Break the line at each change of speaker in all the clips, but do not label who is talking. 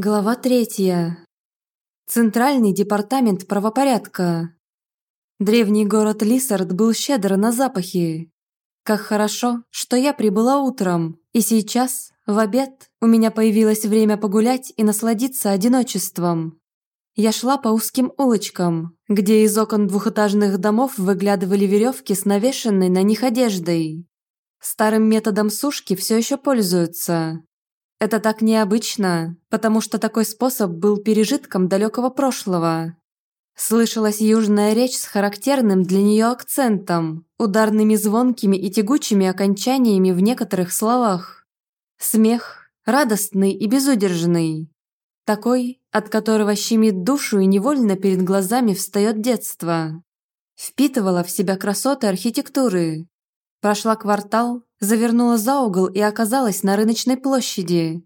Глава третья. Центральный департамент правопорядка. Древний город Лисард был щедр на запахи. Как хорошо, что я прибыла утром, и сейчас, в обед, у меня появилось время погулять и насладиться одиночеством. Я шла по узким улочкам, где из окон двухэтажных домов выглядывали веревки с навешенной на них одеждой. Старым методом сушки все еще пользуются, это так необычно, потому что такой способ был пережитком далекого прошлого. Слышалась южная речь с характерным для нее акцентом, ударными звонкими и тягучими окончаниями в некоторых словах. Смех, радостный и безудержный. Такой, от которого щемит душу и невольно перед глазами встает детство. Впитывала в себя красоты архитектуры. Прошла квартал, завернула за угол и оказалась на рыночной площади.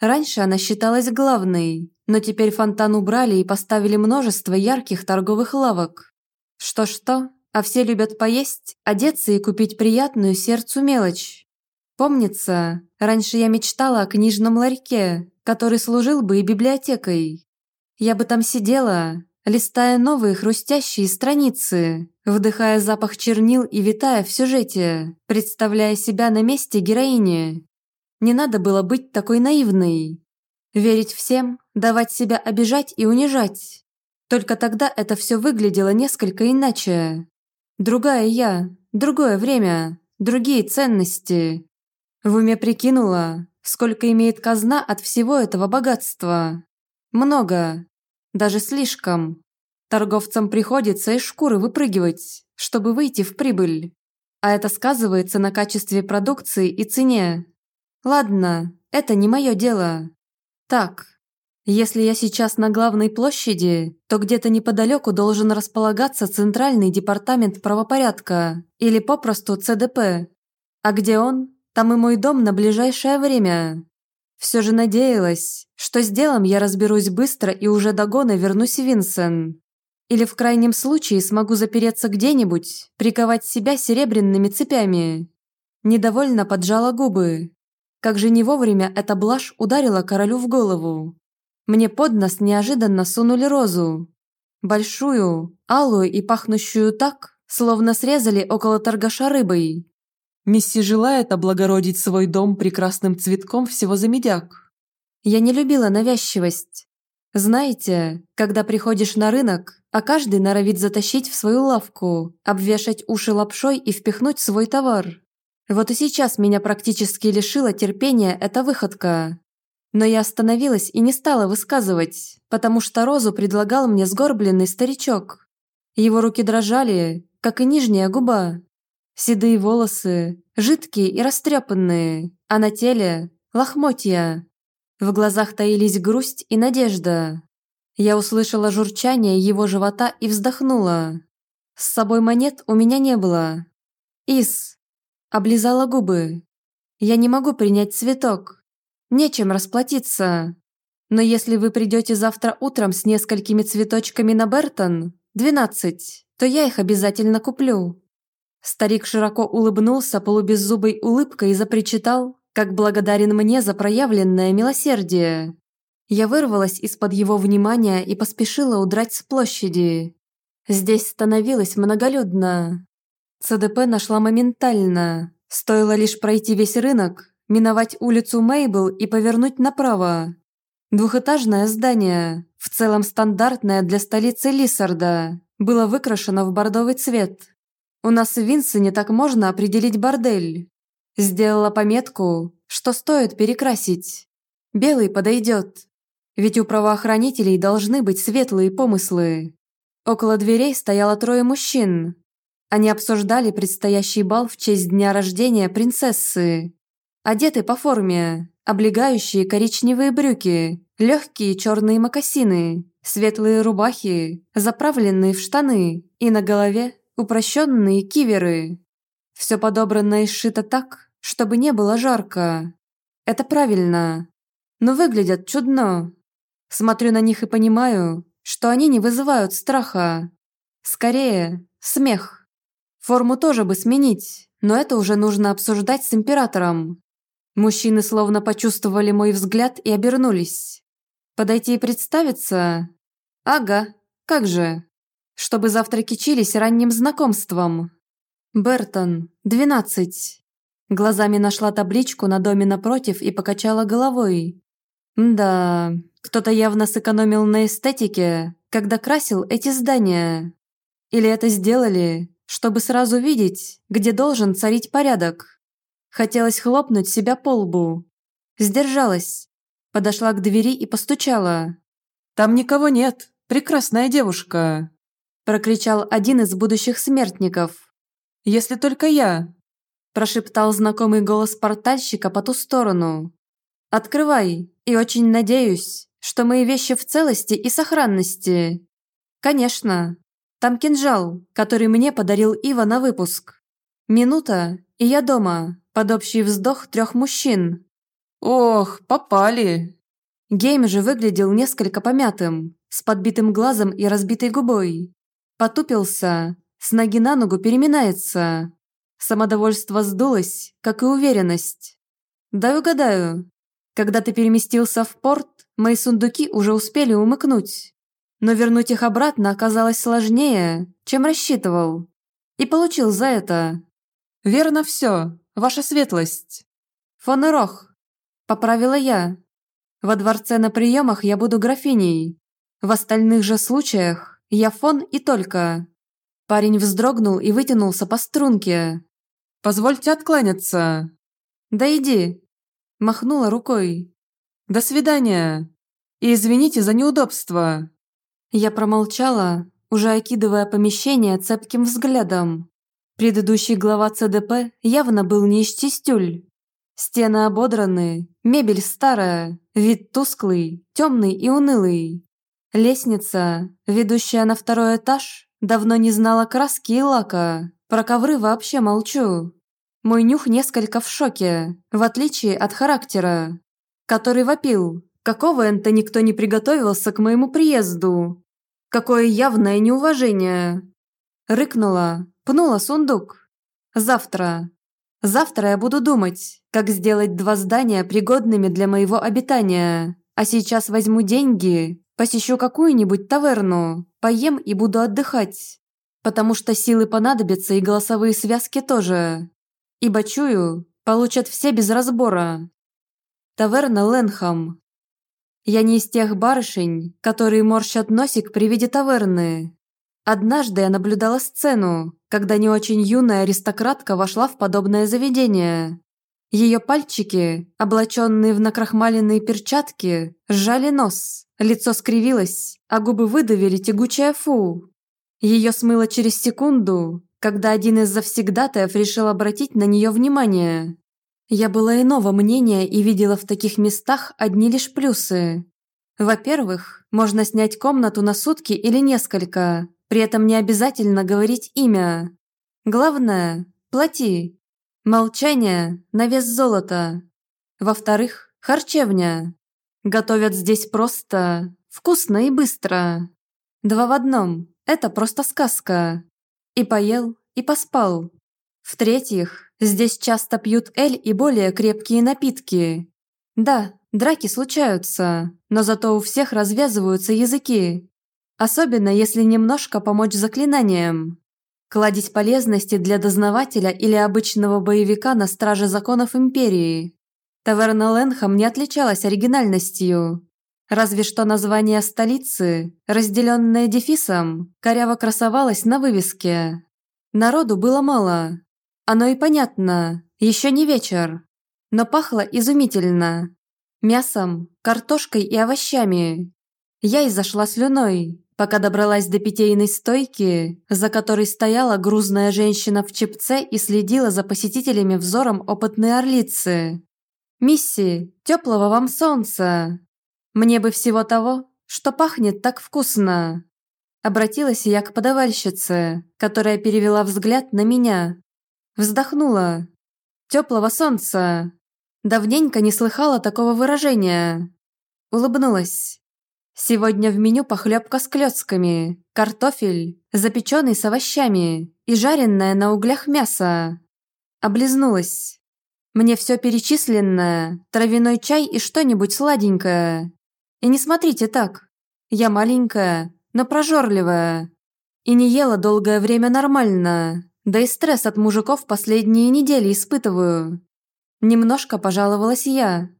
Раньше она считалась главной, но теперь фонтан убрали и поставили множество ярких торговых лавок. Что-что, а все любят поесть, одеться и купить приятную сердцу мелочь. Помнится, раньше я мечтала о книжном ларьке, который служил бы и библиотекой. Я бы там сидела, листая новые хрустящие страницы, вдыхая запах чернил и витая в сюжете, представляя себя на месте героини. Не надо было быть такой наивной. Верить всем, давать себя обижать и унижать. Только тогда это все выглядело несколько иначе. Другая я, другое время, другие ценности. В уме прикинула, сколько имеет казна от всего этого богатства. Много, даже слишком. Торговцам приходится из шкуры выпрыгивать, чтобы выйти в прибыль. А это сказывается на качестве продукции и цене. Ладно, это не мое дело. Так, если я сейчас на главной площади, то где-то неподалеку должен располагаться Центральный департамент правопорядка или попросту ЦДП. А где он, там и мой дом на ближайшее время. Все же надеялась, что с делом я разберусь быстро и уже до гона вернусь Винсен. Или в крайнем случае смогу запереться где-нибудь, приковать себя серебряными цепями. Недовольно поджала губы. Как же не вовремя эта блажь ударила королю в голову. Мне под нос неожиданно сунули розу. Большую, алую и пахнущую так, словно срезали около торгаша рыбой. Мисси желает облагородить свой дом прекрасным цветком всего за медяк. Я не любила навязчивость. Знаете, когда приходишь на рынок, а каждый норовит затащить в свою лавку, обвешать уши лапшой и впихнуть свой товар. Вот и сейчас меня практически лишила терпения эта выходка. Но я остановилась и не стала высказывать, потому что розу предлагал мне сгорбленный старичок. Его руки дрожали, как и нижняя губа, Седые волосы, жидкие и растрепанные, а на теле – лохмотья. В глазах таились грусть и надежда. Я услышала журчание его живота и вздохнула. С собой монет у меня не было. Ис. Облизала губы. Я не могу принять цветок. Нечем расплатиться. Но если вы придете завтра утром с несколькими цветочками на Бертон, 12, то я их обязательно куплю. Старик широко улыбнулся полубеззубой улыбкой и запричитал, как благодарен мне за проявленное милосердие. Я вырвалась из-под его внимания и поспешила удрать с площади. Здесь становилось многолюдно. ЦДП нашла моментально. Стоило лишь пройти весь рынок, миновать улицу Мейбл и повернуть направо. Двухэтажное здание, в целом стандартное для столицы Лиссарда, было выкрашено в бордовый цвет – у нас в Винсене так можно определить бордель. Сделала пометку, что стоит перекрасить. Белый подойдет. Ведь у правоохранителей должны быть светлые помыслы. Около дверей стояло трое мужчин. Они обсуждали предстоящий бал в честь дня рождения принцессы. Одеты по форме, облегающие коричневые брюки, легкие черные мокасины, светлые рубахи, заправленные в штаны и на голове упрощенные киверы. Все подобрано и сшито так, чтобы не было жарко. Это правильно. Но выглядят чудно. Смотрю на них и понимаю, что они не вызывают страха. Скорее, смех. Форму тоже бы сменить, но это уже нужно обсуждать с императором. Мужчины словно почувствовали мой взгляд и обернулись. Подойти и представиться? Ага, как же. Чтобы завтра кичились ранним знакомством. Бертон, 12. Глазами нашла табличку на доме напротив и покачала головой. Да, кто-то явно сэкономил на эстетике, когда красил эти здания. Или это сделали, чтобы сразу видеть, где должен царить порядок. Хотелось хлопнуть себя по лбу. Сдержалась. Подошла к двери и постучала.
«Там никого нет, прекрасная девушка!»
Прокричал один из будущих смертников.
«Если только я!»
Прошептал знакомый голос портальщика по ту сторону. «Открывай, и очень надеюсь, что мои вещи в целости и сохранности». «Конечно. Там кинжал, который мне подарил Ива на выпуск. Минута, и я дома, под общий вздох трех мужчин.
Ох, попали.
Гейм же выглядел несколько помятым, с подбитым глазом и разбитой губой. Потупился, с ноги на ногу переминается. Самодовольство сдулось, как и уверенность. Дай угадаю. Когда ты переместился в порт, мои сундуки уже успели умыкнуть. Но вернуть их обратно оказалось сложнее, чем рассчитывал. И получил за это.
Верно все, ваша светлость.
Фон Рох, Поправила я. Во дворце на приемах я буду графиней. В остальных же случаях я фон и только. Парень вздрогнул и вытянулся по струнке.
«Позвольте откланяться».
«Да иди». Махнула рукой.
«До свидания. И извините за неудобство».
Я промолчала, уже окидывая помещение цепким взглядом. Предыдущий глава ЦДП явно был не из чистюль. Стены ободраны, мебель старая, вид тусклый, темный и унылый. Лестница, ведущая на второй этаж, давно не знала краски и лака. Про ковры вообще молчу. Мой нюх несколько в шоке, в отличие от характера, который вопил. Какого энто никто не приготовился к моему приезду? Какое явное неуважение. Рыкнула, пнула сундук. Завтра, Завтра я буду думать, как сделать два здания пригодными для моего обитания. А сейчас возьму деньги, посещу какую-нибудь таверну, поем и буду отдыхать. Потому что силы понадобятся и голосовые связки тоже. Ибо чую, получат все без разбора. Таверна Ленхам. Я не из тех барышень, которые морщат носик при виде таверны. Однажды я наблюдала сцену, когда не очень юная аристократка вошла в подобное заведение. Ее пальчики, облаченные в накрахмаленные перчатки, сжали нос, лицо скривилось, а губы выдавили тягучее фу. Ее смыло через секунду, когда один из завсегдатаев решил обратить на нее внимание. Я была иного мнения и видела в таких местах одни лишь плюсы. Во-первых, можно снять комнату на сутки или несколько, при этом не обязательно говорить имя. Главное – плати. Молчание на вес золота. Во-вторых, харчевня. Готовят здесь просто, вкусно и быстро. Два в одном – это просто сказка. И поел, и поспал. В-третьих, здесь часто пьют эль и более крепкие напитки. Да, драки случаются, но зато у всех развязываются языки. Особенно если немножко помочь заклинанием. Кладить полезности для дознавателя или обычного боевика на страже законов Империи. Таверна Ленхам не отличалась оригинальностью. Разве что название столицы, разделенное дефисом, коряво красовалось на вывеске. Народу было мало. Оно и понятно, еще не вечер. Но пахло изумительно. Мясом, картошкой и овощами. Я и зашла слюной, пока добралась до питейной стойки, за которой стояла грузная женщина в чепце и следила за посетителями взором опытной орлицы. «Мисси, теплого вам солнца! Мне бы всего того, что пахнет так вкусно!» Обратилась я к подавальщице, которая перевела взгляд на меня. Вздохнула. «Теплого солнца!» Давненько не слыхала такого выражения. Улыбнулась. Сегодня в меню похлебка с клёцками, картофель, запеченный с овощами и жареное на углях мясо. Облизнулась. Мне все перечисленное, травяной чай и что-нибудь сладенькое. И не смотрите так. Я маленькая, но прожорливая. И не ела долгое время нормально. Да и стресс от мужиков последние недели испытываю. Немножко пожаловалась я.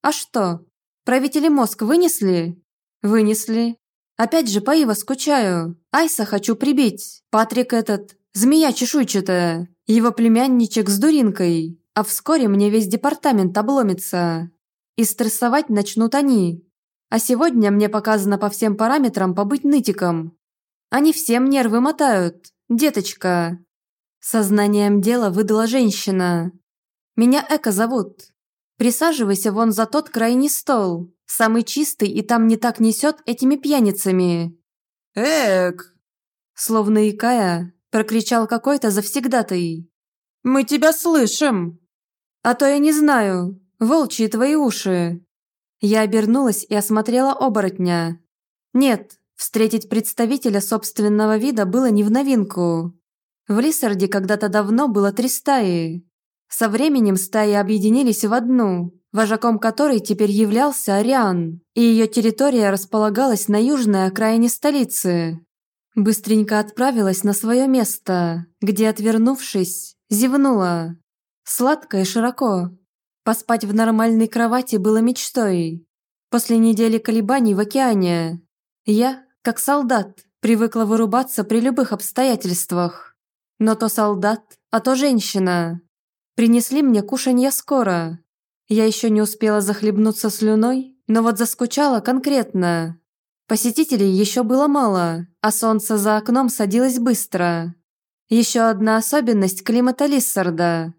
А что, правители мозг вынесли? Вынесли. Опять же по Ива скучаю. Айса хочу прибить. Патрик этот, змея чешуйчатая. Его племянничек с дуринкой. А вскоре мне весь департамент обломится. И стрессовать начнут они. А сегодня мне показано по всем параметрам побыть нытиком. Они всем нервы мотают. Деточка, Сознанием дела выдала женщина. «Меня Эка зовут. Присаживайся вон за тот крайний стол, самый чистый и там не так несет этими пьяницами».
«Эк!»
Словно икая, прокричал какой-то завсегдатый.
«Мы тебя слышим!»
«А то я не знаю, волчьи твои уши!» Я обернулась и осмотрела оборотня. Нет, встретить представителя собственного вида было не в новинку. В Лиссарде когда-то давно было три стаи. Со временем стаи объединились в одну, вожаком которой теперь являлся Ариан, и ее территория располагалась на южной окраине столицы. Быстренько отправилась на свое место, где, отвернувшись, зевнула. Сладко и широко. Поспать в нормальной кровати было мечтой. После недели колебаний в океане я, как солдат, привыкла вырубаться при любых обстоятельствах. Но то солдат, а то женщина. Принесли мне кушанье скоро. Я еще не успела захлебнуться слюной, но вот заскучала конкретно. Посетителей еще было мало, а солнце за окном садилось быстро. Еще одна особенность климата Лиссарда.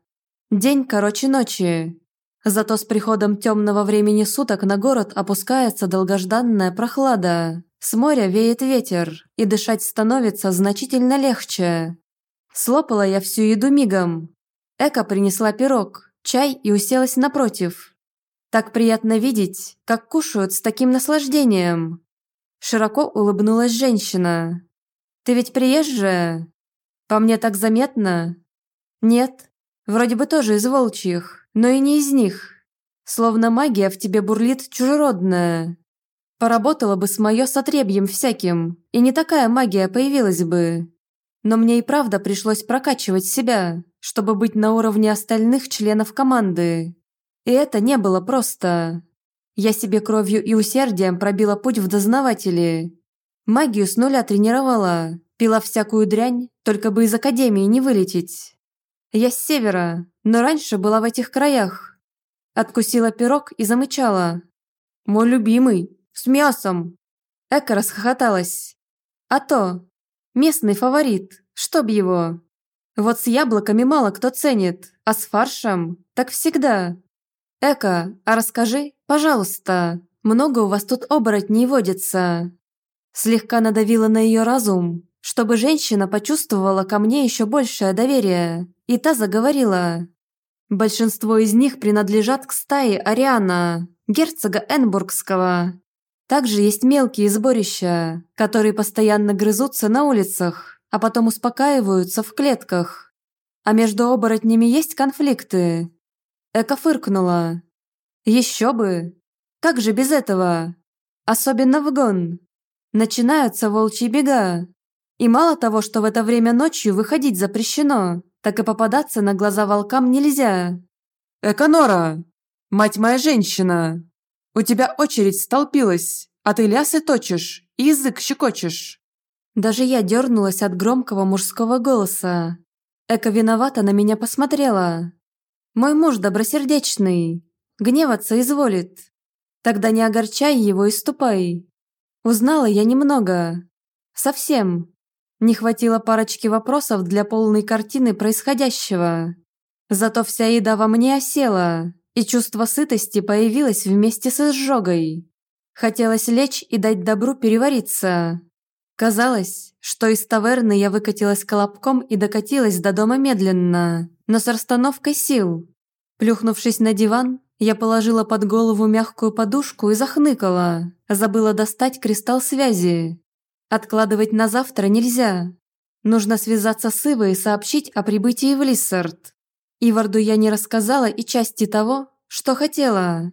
День короче ночи. Зато с приходом темного времени суток на город опускается долгожданная прохлада. С моря веет ветер, и дышать становится значительно легче. Слопала я всю еду мигом. Эка принесла пирог, чай и уселась напротив. Так приятно видеть, как кушают с таким наслаждением. Широко улыбнулась женщина. «Ты ведь приезжая? По мне так заметно?» «Нет, вроде бы тоже из волчьих, но и не из них. Словно магия в тебе бурлит чужеродная. Поработала бы с моё сотребьем всяким, и не такая магия появилась бы. Но мне и правда пришлось прокачивать себя, чтобы быть на уровне остальных членов команды. И это не было просто. Я себе кровью и усердием пробила путь в дознаватели. Магию с нуля тренировала, пила всякую дрянь, только бы из академии не вылететь. Я с севера, но раньше была в этих краях. Откусила пирог и замычала. «Мой любимый, с мясом!» Эка расхохоталась. «А то, Местный фаворит, чтоб его. Вот с яблоками мало кто ценит, а с фаршем так всегда. Эка, а расскажи, пожалуйста, много у вас тут оборотней водится?» Слегка надавила на ее разум, чтобы женщина почувствовала ко мне еще большее доверие, и та заговорила. Большинство из них принадлежат к стае Ариана, герцога Энбургского. Также есть мелкие сборища, которые постоянно грызутся на улицах, а потом успокаиваются в клетках. А между оборотнями есть конфликты. Эка фыркнула. Еще бы! Как же без этого? Особенно в гон. Начинаются волчьи бега. И мало того, что в это время ночью выходить запрещено, так и попадаться на глаза волкам нельзя.
«Эконора! Мать моя женщина!» У тебя очередь столпилась, а ты лясы точишь и язык щекочешь».
Даже я дернулась от громкого мужского голоса. Эка виновата на меня посмотрела. «Мой муж добросердечный, гневаться изволит. Тогда не огорчай его и ступай». Узнала я немного. Совсем. Не хватило парочки вопросов для полной картины происходящего. Зато вся еда во мне осела, и чувство сытости появилось вместе с изжогой. Хотелось лечь и дать добру перевариться. Казалось, что из таверны я выкатилась колобком и докатилась до дома медленно, но с расстановкой сил. Плюхнувшись на диван, я положила под голову мягкую подушку и захныкала. Забыла достать кристалл связи. Откладывать на завтра нельзя. Нужно связаться с Ивой и сообщить о прибытии в Лиссард. Иварду я не рассказала и части того, что хотела.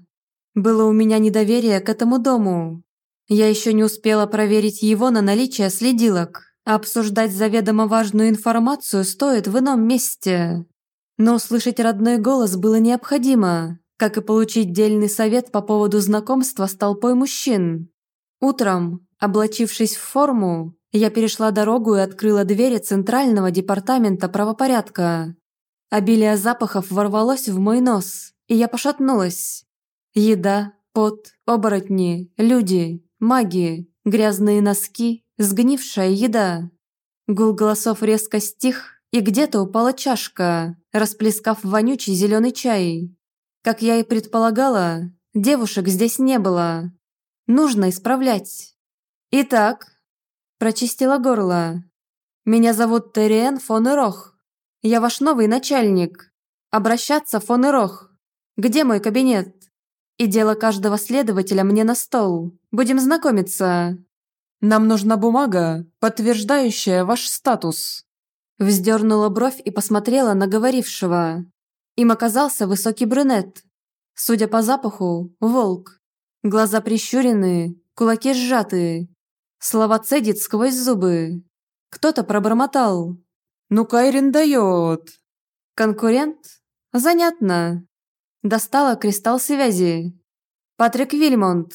Было у меня недоверие к этому дому. Я еще не успела проверить его на наличие следилок, обсуждать заведомо важную информацию стоит в ином месте. Но услышать родной голос было необходимо, как и получить дельный совет по поводу знакомства с толпой мужчин. Утром, облачившись в форму, я перешла дорогу и открыла двери Центрального департамента правопорядка. Обилие запахов ворвалось в мой нос, и я пошатнулась. Еда, пот, оборотни, люди, маги, грязные носки, сгнившая еда. Гул голосов резко стих, и где-то упала чашка, расплескав вонючий зеленый чай. Как я и предполагала, девушек здесь не было. Нужно исправлять. Итак, прочистила горло. Меня зовут Терриен фон Ирох. Я ваш новый начальник. Обращаться фон Ирох. Где мой кабинет? И дело каждого следователя мне на стол. Будем знакомиться.
Нам нужна бумага, подтверждающая ваш статус.
Вздернула бровь и посмотрела на говорившего. Им оказался высокий брюнет. Судя по запаху, волк. Глаза прищуренные, кулаки сжатые. Слова цедит сквозь зубы. Кто-то пробормотал.
«Ну, Кайрин дает!»
«Конкурент? Занятно!» Достала кристалл связи. «Патрик Вильмонт!»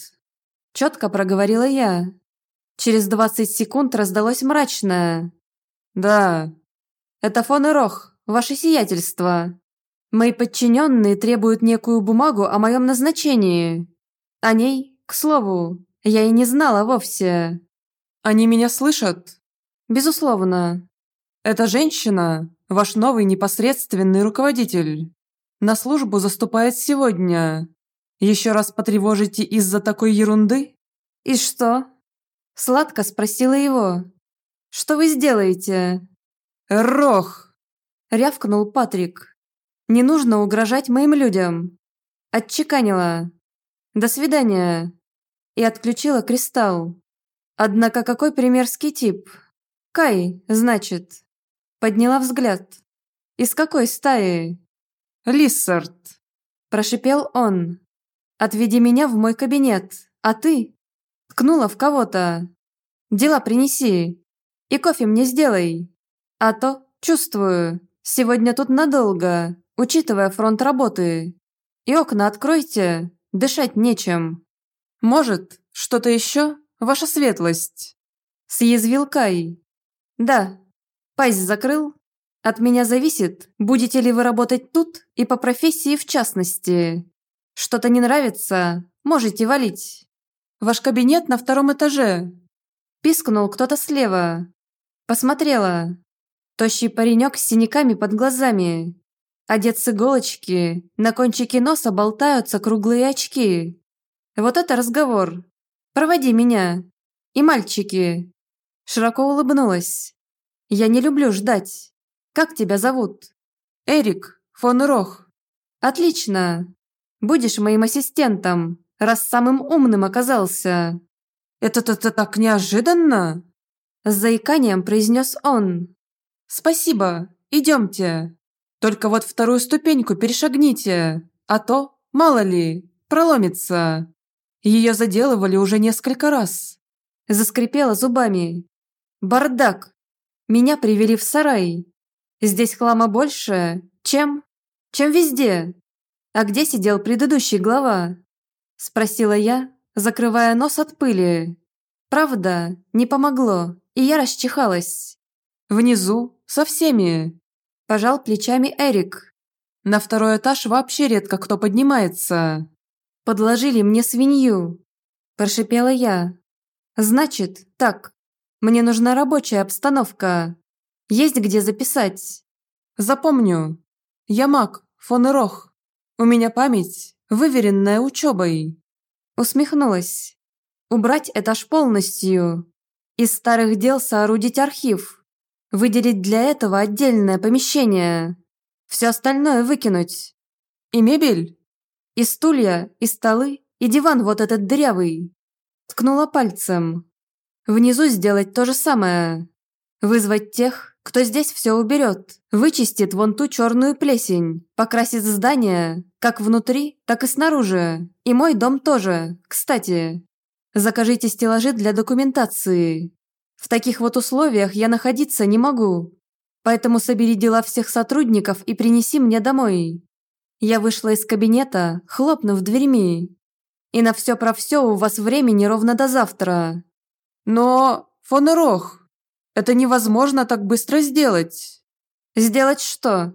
Четко проговорила я. Через 20 секунд раздалось мрачное. «Да, это фон Ирох, ваше сиятельство. Мои подчиненные требуют некую бумагу о моем назначении. О ней, к слову, я и не знала вовсе.
Они меня слышат?
Безусловно.
Эта женщина – ваш новый непосредственный руководитель. На службу заступает сегодня. Еще раз потревожите из-за такой ерунды?
И что? Сладко спросила его. Что вы сделаете?
Рох!
Рявкнул Патрик. Не нужно угрожать моим людям. Отчеканила. До свидания. И отключила кристалл. Однако какой примерский тип? Кай, значит. Подняла взгляд. Из какой стаи?
Лиссард.
Прошипел он. Отведи меня в мой кабинет, а ты? Ткнула в кого-то. Дела принеси. И кофе мне сделай. А то, чувствую, сегодня тут надолго, учитывая фронт работы. И окна откройте, дышать нечем.
Может, что-то еще? ваша светлость!»
Съязвил Кай. «Да. Пасть закрыл. От меня зависит, будете ли вы работать тут и по профессии в частности. Что-то не нравится, можете валить.
Ваш кабинет на втором этаже!»
Пискнул кто-то слева. Посмотрела. Тощий паренек с синяками под глазами. Одет с иголочки, на кончике носа болтаются круглые очки. Вот это разговор. Проводи меня. И мальчики». Широко улыбнулась. «Я не люблю ждать. Как тебя зовут?»
«Эрик фон Рох».
«Отлично. Будешь моим ассистентом, раз самым умным оказался».
«Это-то так неожиданно?»
С заиканием произнес он.
«Спасибо, идемте. Только вот вторую ступеньку перешагните, а то, мало ли, проломится». Ее заделывали уже несколько раз.
Заскрипела зубами. Бардак. Меня привели в сарай. Здесь хлама больше, чем... чем везде. А где сидел предыдущий глава? Спросила я, закрывая нос от пыли. Правда, не помогло, и я расчихалась.
Внизу, со всеми.
Пожал плечами Эрик.
На второй этаж вообще редко кто поднимается.
Подложили мне свинью!» Прошипела я. «Значит, так. Мне нужна рабочая обстановка. Есть где записать?»
«Запомню. Я маг, фон Рох. У меня память, выверенная учебой».
Усмехнулась. «Убрать этаж полностью. Из старых дел соорудить архив. Выделить для этого отдельное помещение. Все остальное выкинуть.
И мебель?»
И стулья, и столы, и диван вот этот дырявый. Ткнула пальцем. Внизу сделать то же самое. Вызвать тех, кто здесь все уберет, вычистит вон ту черную плесень, покрасит здание, как внутри, так и снаружи. И мой дом тоже, кстати. Закажите стеллажи для документации. В таких вот условиях я находиться не могу. Поэтому собери дела всех сотрудников и принеси мне домой. Я вышла из кабинета, хлопнув дверьми. И на все про все у вас времени ровно до завтра.
Но, фон Рох, это невозможно так быстро сделать.
Сделать что?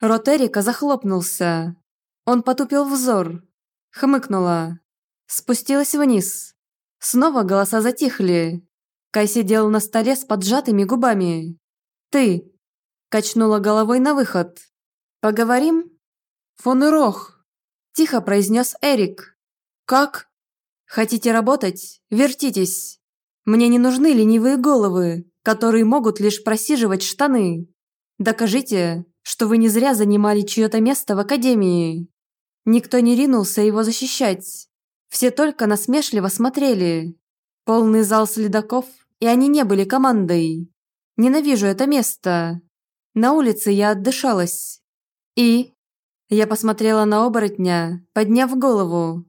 Рот Эрика захлопнулся. Он потупил взор. Хмыкнула. Спустилась вниз. Снова голоса затихли. Кай сидел на столе с поджатыми губами. «Ты!» Качнула головой на выход. «Поговорим?»
«Фон Рох!»
Тихо произнес Эрик.
«Как?»
«Хотите работать? Вертитесь. Мне не нужны ленивые головы, которые могут лишь просиживать штаны. Докажите, что вы не зря занимали чье-то место в академии. Никто не ринулся его защищать. Все только насмешливо смотрели. Полный зал следаков, и они не были командой. Ненавижу это место. На улице я отдышалась. И... Я посмотрела на оборотня, подняв голову.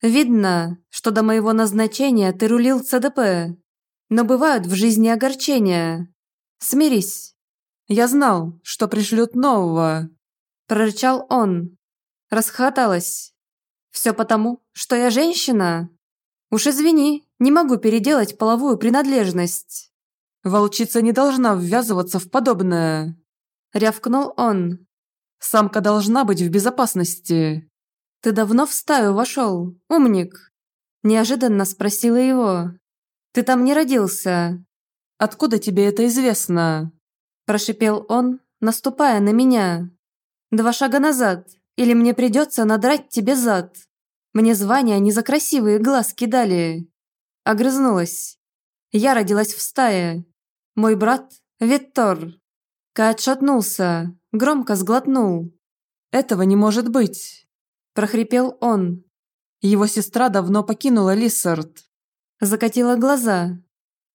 Видно, что до моего назначения ты рулил ЦДП. Но бывают в жизни огорчения. Смирись.
Я знал, что пришлют нового.
Прорычал он. Расхоталась. Все потому, что я женщина? Уж извини, не могу переделать половую принадлежность.
Волчица не должна ввязываться в подобное.
Рявкнул он.
Самка должна быть в безопасности.
Ты давно в стаю вошел, умник? Неожиданно спросила его. Ты там не родился.
Откуда тебе это известно?
Прошипел он, наступая на меня. Два шага назад, или мне придется надрать тебе зад. Мне звания не за красивые глазки дали. Огрызнулась. Я родилась в стае. Мой брат – Виттор. Кай отшатнулся, громко сглотнул.
«Этого не может быть!»
– прохрипел он.
Его сестра давно покинула Лиссард.
Закатила глаза.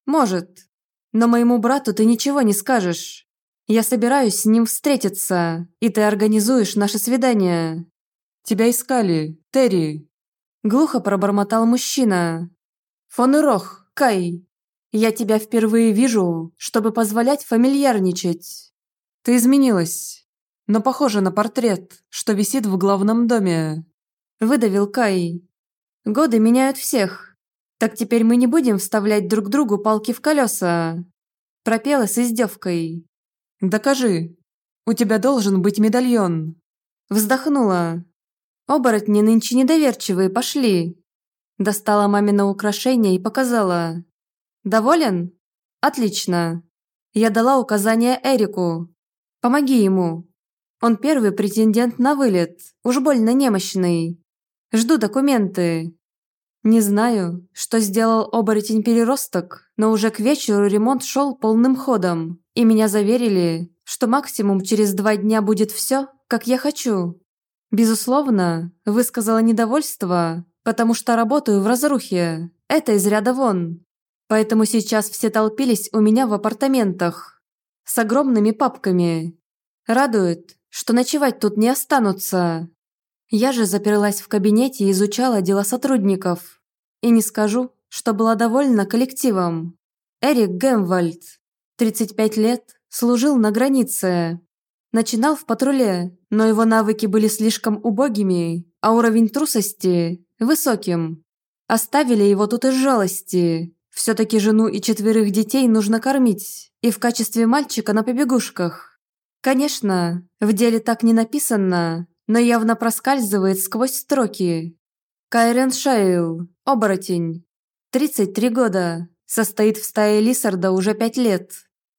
«Может. Но моему брату ты ничего не скажешь. Я собираюсь с ним встретиться, и ты организуешь наше свидание».
«Тебя искали, Терри!»
Глухо пробормотал мужчина. «Фон Ирох, Кай, я тебя впервые вижу, чтобы позволять фамильярничать.
Ты изменилась, но похожа на портрет, что висит в главном доме».
Выдавил Кай. «Годы меняют всех. Так теперь мы не будем вставлять друг другу палки в колеса». Пропела с издевкой.
«Докажи. У тебя должен быть медальон».
Вздохнула. Оборотни нынче недоверчивые пошли. Достала мамино украшение и показала. «Доволен? Отлично. Я дала указание Эрику. Помоги ему. Он первый претендент на вылет, уж больно немощный. Жду документы. Не знаю, что сделал оборотень-переросток, но уже к вечеру ремонт шел полным ходом, и меня заверили, что максимум через два дня будет все, как я хочу. Безусловно, высказала недовольство, потому что работаю в разрухе. Это из ряда вон. Поэтому сейчас все толпились у меня в апартаментах. С огромными папками. Радует, что ночевать тут не останутся. Я же заперлась в кабинете и изучала дела сотрудников. И не скажу, что была довольна коллективом. Эрик Гемвальд, 35 лет, служил на границе. Начинал в патруле, но его навыки были слишком убогими, а уровень трусости – высоким. Оставили его тут из жалости. Все-таки жену и четверых детей нужно кормить, и в качестве мальчика на побегушках. Конечно, в деле так не написано, но явно проскальзывает сквозь строки. Кайрен Шайл, оборотень. 33 года, состоит в стае Лисарда уже 5 лет.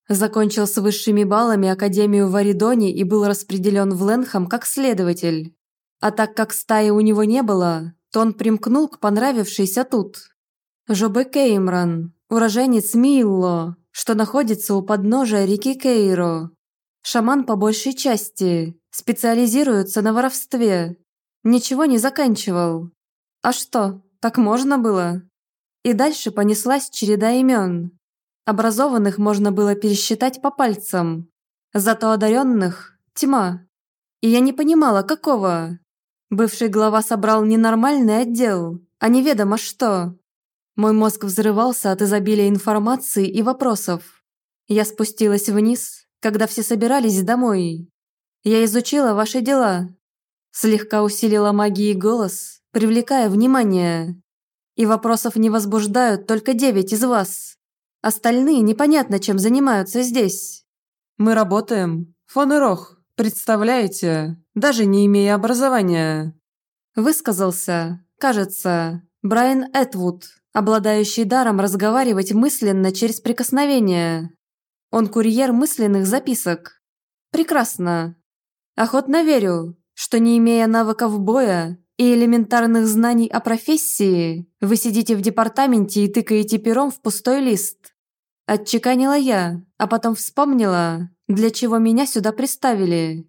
Закончил с высшими баллами Академию в Аридоне и был распределен в Ленхам как следователь. А так как стаи у него не было, то он примкнул к понравившейся тут. Жобе Кеймран, уроженец Милло, что находится у подножия реки Кейро. Шаман по большей части, специализируется на воровстве. Ничего не заканчивал. А что, так можно было? И дальше понеслась череда имен. Образованных можно было пересчитать по пальцам. Зато одаренных – тьма. И я не понимала, какого. Бывший глава собрал ненормальный отдел, а неведомо что. Мой мозг взрывался от изобилия информации и вопросов. Я спустилась вниз, когда все собирались домой. Я изучила ваши дела. Слегка усилила магией голос, привлекая внимание. И вопросов не возбуждают только девять из вас. Остальные непонятно, чем занимаются здесь.
Мы работаем. Фон и представляете, даже не имея образования.
Высказался, кажется, Брайан Этвуд, обладающий даром разговаривать мысленно через прикосновение. Он курьер мысленных записок. Прекрасно. Охотно верю, что не имея навыков боя и элементарных знаний о профессии, вы сидите в департаменте и тыкаете пером в пустой лист. Отчеканила я, а потом вспомнила, для чего меня сюда приставили.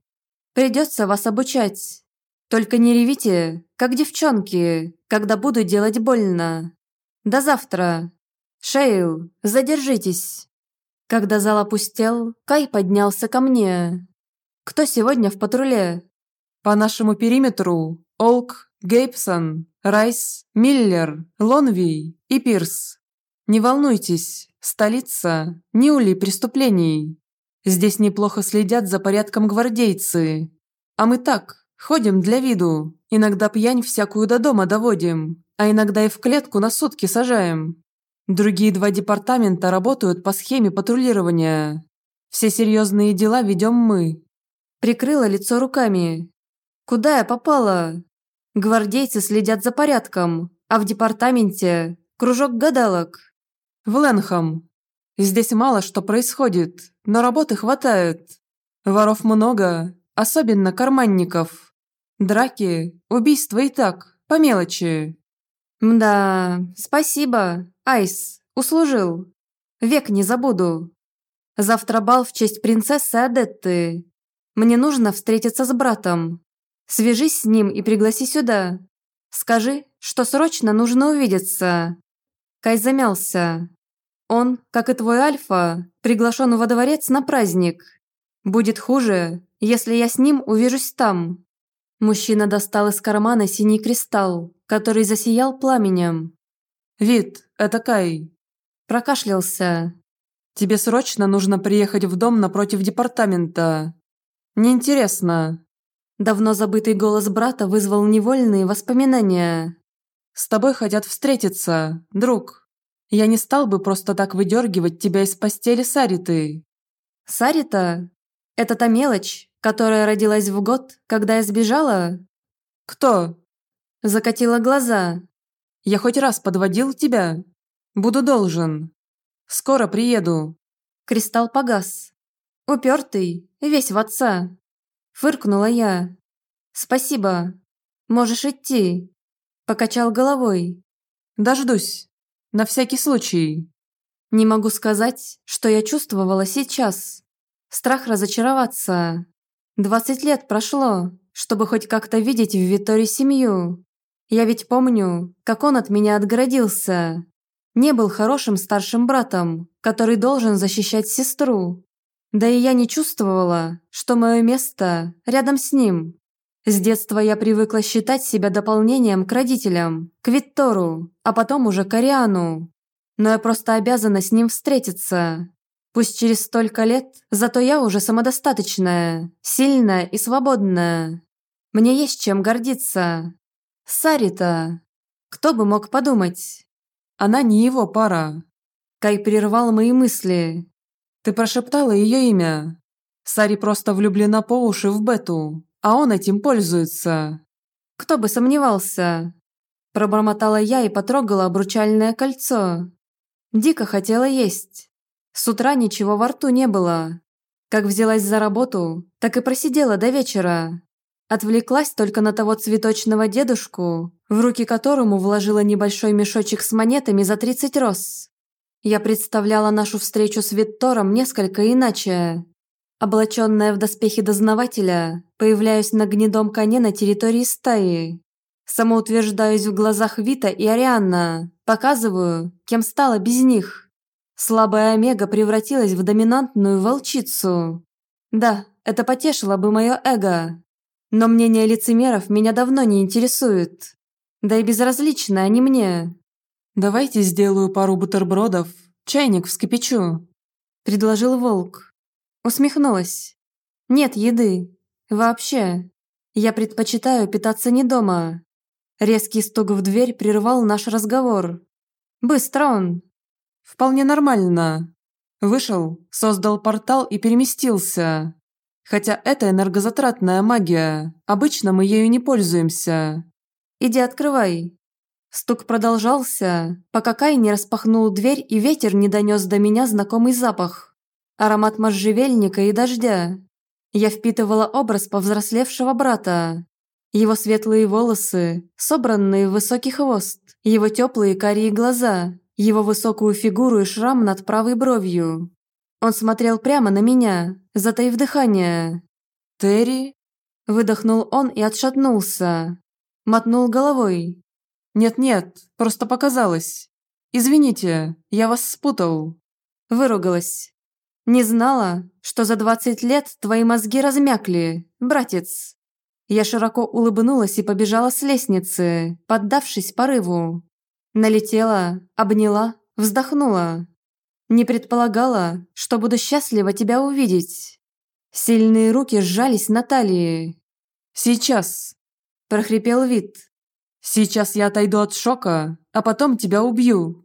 Придется вас обучать. Только не ревите, как девчонки, когда буду делать больно. До завтра. Шейл, задержитесь. Когда зал опустел, Кай поднялся ко мне. Кто сегодня в патруле?
По нашему периметру Олк, Гейпсон, Райс, Миллер, Лонвей и Пирс. Не волнуйтесь, Столица – не улей преступлений. Здесь неплохо следят за порядком гвардейцы. А мы так, ходим для виду. Иногда пьянь всякую до дома доводим, а иногда и в клетку на сутки сажаем. Другие два департамента работают по схеме патрулирования. Все серьезные дела ведем мы.
Прикрыла лицо руками. Куда я попала? Гвардейцы следят за порядком, а в департаменте – кружок гадалок.
В Ленхам. Здесь мало что происходит, но работы хватает. Воров много, особенно карманников. Драки, убийства и так, по мелочи.
Мда, спасибо, Айс, услужил. Век не забуду. Завтра бал в честь принцессы Адетты. Мне нужно встретиться с братом. Свяжись с ним и пригласи сюда. Скажи, что срочно нужно увидеться. Кай замялся. Он, как и твой Альфа, приглашен во дворец на праздник. Будет хуже, если я с ним увижусь там». Мужчина достал из кармана синий кристалл, который засиял пламенем.
«Вид, это Кай».
Прокашлялся.
«Тебе срочно нужно приехать в дом напротив департамента. Неинтересно».
Давно забытый голос брата вызвал невольные воспоминания.
«С тобой хотят встретиться, друг. Я не стал бы просто так выдергивать тебя из постели Сариты».
«Сарита? Это та мелочь, которая родилась в год, когда я сбежала?»
«Кто?»
Закатила глаза.
«Я хоть раз подводил тебя? Буду должен. Скоро приеду».
Кристалл погас. Упертый, весь в отца. Фыркнула я. «Спасибо. Можешь идти». Покачал головой.
«Дождусь. На всякий случай».
Не могу сказать, что я чувствовала сейчас. Страх разочароваться. Двадцать лет прошло, чтобы хоть как-то видеть в Виторе семью. Я ведь помню, как он от меня отгородился. Не был хорошим старшим братом, который должен защищать сестру. Да и я не чувствовала, что мое место рядом с ним. С детства я привыкла считать себя дополнением к родителям, к Виттору, а потом уже к Ариану. Но я просто обязана с ним встретиться. Пусть через столько лет, зато я уже самодостаточная, сильная и свободная. Мне есть чем гордиться. Сарита. Кто бы мог подумать?
Она не его пара.
Кай прервал мои мысли.
Ты прошептала ее имя. Сари просто влюблена по уши в Бету а он этим пользуется».
«Кто бы сомневался?» Пробормотала я и потрогала обручальное кольцо. Дико хотела есть. С утра ничего во рту не было. Как взялась за работу, так и просидела до вечера. Отвлеклась только на того цветочного дедушку, в руки которому вложила небольшой мешочек с монетами за 30 роз. Я представляла нашу встречу с Виттором несколько иначе. Облаченная в доспехи дознавателя, появляюсь на гнедом коне на территории стаи. Самоутверждаюсь в глазах Вита и Арианна, показываю, кем стала без них. Слабая Омега превратилась в доминантную волчицу. Да, это потешило бы мое эго. Но мнение лицемеров меня давно не интересует. Да и безразличны они мне.
«Давайте сделаю пару бутербродов, чайник вскипячу», –
предложил волк. Усмехнулась. «Нет еды. Вообще. Я предпочитаю питаться не дома». Резкий стук в дверь прервал наш разговор. «Быстро он!»
«Вполне нормально». Вышел, создал портал и переместился. Хотя это энергозатратная магия, обычно мы ею не пользуемся.
«Иди открывай», Стук продолжался, пока Кай не распахнул дверь и ветер не донес до меня знакомый запах. Аромат можжевельника и дождя. Я впитывала образ повзрослевшего брата. Его светлые волосы, собранные в высокий хвост, его теплые карие глаза, его высокую фигуру и шрам над правой бровью. Он смотрел прямо на меня, затаив дыхание.
«Терри?»
Выдохнул он и отшатнулся. Мотнул головой,
«Нет-нет, просто показалось. Извините, я вас спутал».
Выругалась. «Не знала, что за двадцать лет твои мозги размякли, братец». Я широко улыбнулась и побежала с лестницы, поддавшись порыву. Налетела, обняла, вздохнула. Не предполагала, что буду счастлива тебя увидеть. Сильные руки сжались на талии.
«Сейчас!»
– прохрипел вид.
Сейчас я отойду от шока, а потом тебя убью.